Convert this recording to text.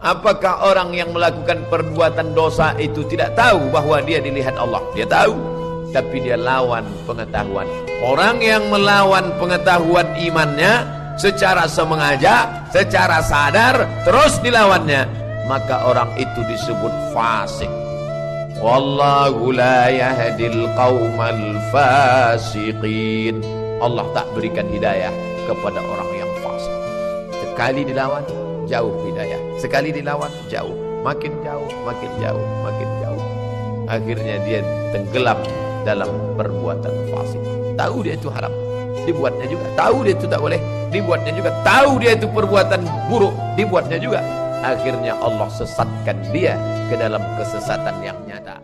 Apakah orang yang melakukan perbuatan dosa itu tidak tahu bahwa dia dilihat Allah? Dia tahu, tapi dia lawan pengetahuan. Orang yang melawan pengetahuan imannya secara semengaja, secara sadar, terus dilawannya, maka orang itu disebut fasik. Wallahu la yahdil qaumal fasiqin. Allah tak berikan hidayah kepada orang yang fasik. Sekali dilawan, jauh hidayah. Sekali dilawan, jauh. Makin jauh, makin jauh, makin jauh. Akhirnya dia tenggelam dalam perbuatan fasik. Tahu dia itu haram, dibuatnya juga. Tahu dia itu tak boleh, dibuatnya juga. Tahu dia itu perbuatan buruk, dibuatnya juga. Akhirnya Allah sesatkan dia ke dalam kesesatan yang nyata.